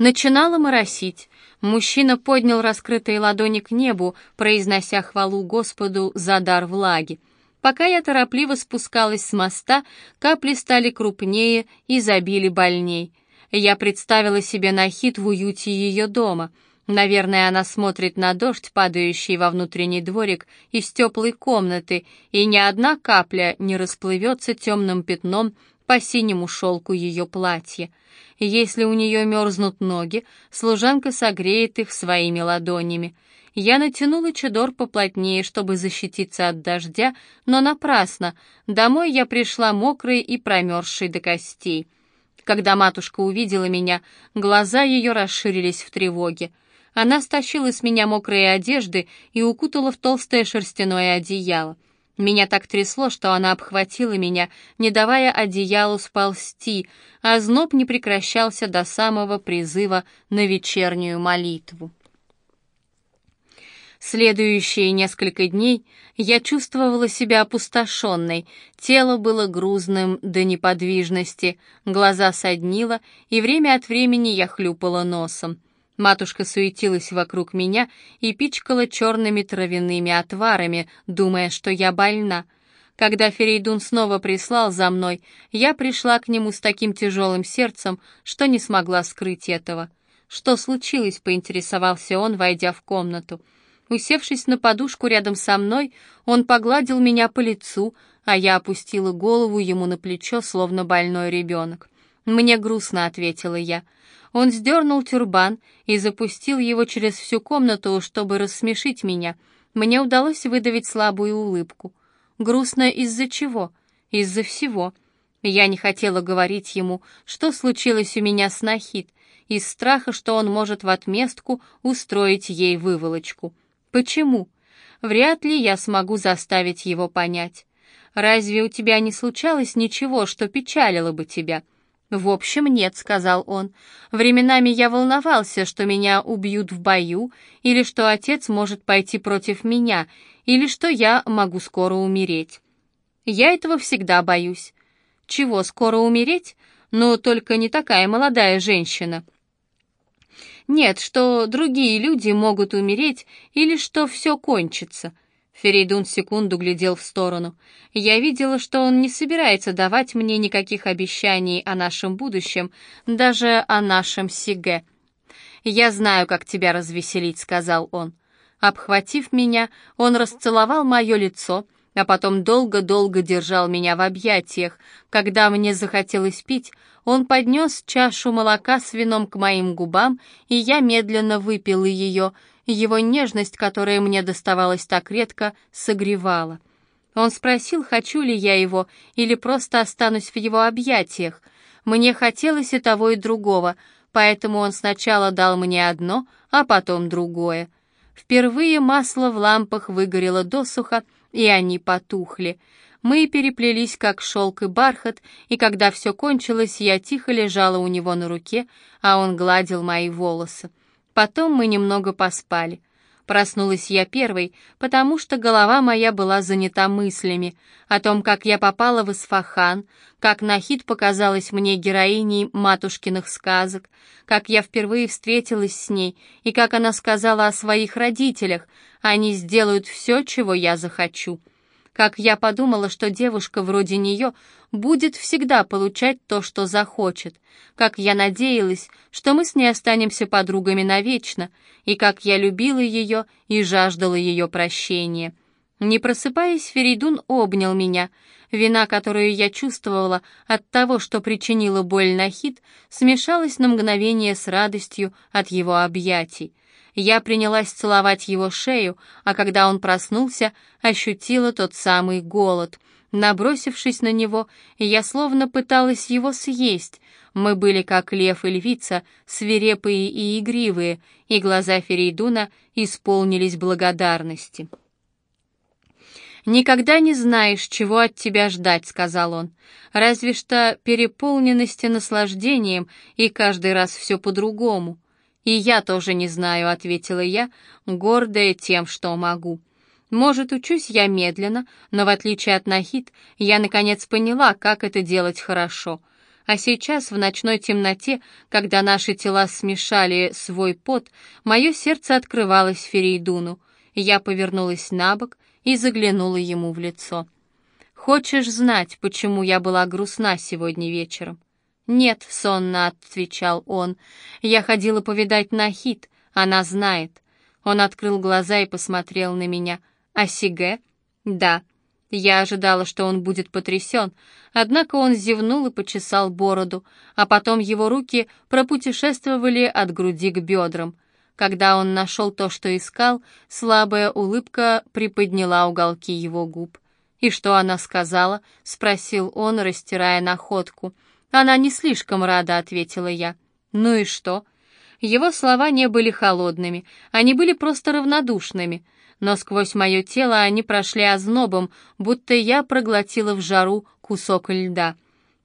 Начинало моросить. Мужчина поднял раскрытые ладони к небу, произнося хвалу Господу за дар влаги. Пока я торопливо спускалась с моста, капли стали крупнее и забили больней. Я представила себе Нахид в уюте ее дома. Наверное, она смотрит на дождь, падающий во внутренний дворик из теплой комнаты, и ни одна капля не расплывется темным пятном по синему шелку ее платья. Если у нее мерзнут ноги, служанка согреет их своими ладонями. Я натянула чадор поплотнее, чтобы защититься от дождя, но напрасно. Домой я пришла мокрой и промерзшей до костей. Когда матушка увидела меня, глаза ее расширились в тревоге. Она стащила с меня мокрые одежды и укутала в толстое шерстяное одеяло. Меня так трясло, что она обхватила меня, не давая одеялу сползти, а зноб не прекращался до самого призыва на вечернюю молитву. Следующие несколько дней я чувствовала себя опустошенной, тело было грузным до неподвижности, глаза соднило, и время от времени я хлюпала носом. Матушка суетилась вокруг меня и пичкала черными травяными отварами, думая, что я больна. Когда Ферейдун снова прислал за мной, я пришла к нему с таким тяжелым сердцем, что не смогла скрыть этого. «Что случилось?» — поинтересовался он, войдя в комнату. Усевшись на подушку рядом со мной, он погладил меня по лицу, а я опустила голову ему на плечо, словно больной ребенок. «Мне грустно», — ответила я. Он сдернул тюрбан и запустил его через всю комнату, чтобы рассмешить меня. Мне удалось выдавить слабую улыбку. Грустно из-за чего? Из-за всего. Я не хотела говорить ему, что случилось у меня с Нахид, из страха, что он может в отместку устроить ей выволочку. Почему? Вряд ли я смогу заставить его понять. Разве у тебя не случалось ничего, что печалило бы тебя?» «В общем, нет», — сказал он. «Временами я волновался, что меня убьют в бою, или что отец может пойти против меня, или что я могу скоро умереть. Я этого всегда боюсь. Чего, скоро умереть? Но только не такая молодая женщина». «Нет, что другие люди могут умереть, или что все кончится». Ферейдун секунду глядел в сторону. Я видела, что он не собирается давать мне никаких обещаний о нашем будущем, даже о нашем Сиге. «Я знаю, как тебя развеселить», — сказал он. Обхватив меня, он расцеловал мое лицо, а потом долго-долго держал меня в объятиях. Когда мне захотелось пить, он поднес чашу молока с вином к моим губам, и я медленно выпила ее — его нежность, которая мне доставалась так редко, согревала. Он спросил, хочу ли я его или просто останусь в его объятиях. Мне хотелось и того, и другого, поэтому он сначала дал мне одно, а потом другое. Впервые масло в лампах выгорело досуха, и они потухли. Мы переплелись, как шелк и бархат, и когда все кончилось, я тихо лежала у него на руке, а он гладил мои волосы. Потом мы немного поспали. Проснулась я первой, потому что голова моя была занята мыслями о том, как я попала в Исфахан, как Нахид показалась мне героиней матушкиных сказок, как я впервые встретилась с ней и как она сказала о своих родителях, они сделают все, чего я захочу как я подумала, что девушка вроде нее будет всегда получать то, что захочет, как я надеялась, что мы с ней останемся подругами навечно, и как я любила ее и жаждала ее прощения. Не просыпаясь, Феридун обнял меня. Вина, которую я чувствовала от того, что причинила боль Нахид, смешалась на мгновение с радостью от его объятий. Я принялась целовать его шею, а когда он проснулся, ощутила тот самый голод. Набросившись на него, я словно пыталась его съесть. Мы были как лев и львица, свирепые и игривые, и глаза Ферейдуна исполнились благодарности. «Никогда не знаешь, чего от тебя ждать», — сказал он. «Разве что переполненности наслаждением, и каждый раз все по-другому». «И я тоже не знаю», — ответила я, гордая тем, что могу. Может, учусь я медленно, но в отличие от Нахид, я наконец поняла, как это делать хорошо. А сейчас, в ночной темноте, когда наши тела смешали свой пот, мое сердце открывалось Ферейдуну. Я повернулась на бок и заглянула ему в лицо. «Хочешь знать, почему я была грустна сегодня вечером?» «Нет», — сонно отвечал он, — «я ходила повидать Нахид, она знает». Он открыл глаза и посмотрел на меня. «А Сиге?» «Да». Я ожидала, что он будет потрясен, однако он зевнул и почесал бороду, а потом его руки пропутешествовали от груди к бедрам. Когда он нашел то, что искал, слабая улыбка приподняла уголки его губ. «И что она сказала?» — спросил он, растирая находку. «Она не слишком рада», — ответила я. «Ну и что?» Его слова не были холодными, они были просто равнодушными — но сквозь мое тело они прошли ознобом, будто я проглотила в жару кусок льда.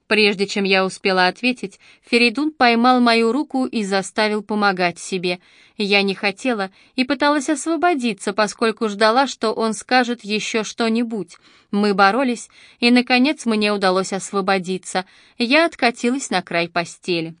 Прежде чем я успела ответить, Феридун поймал мою руку и заставил помогать себе. Я не хотела и пыталась освободиться, поскольку ждала, что он скажет еще что-нибудь. Мы боролись, и, наконец, мне удалось освободиться. Я откатилась на край постели.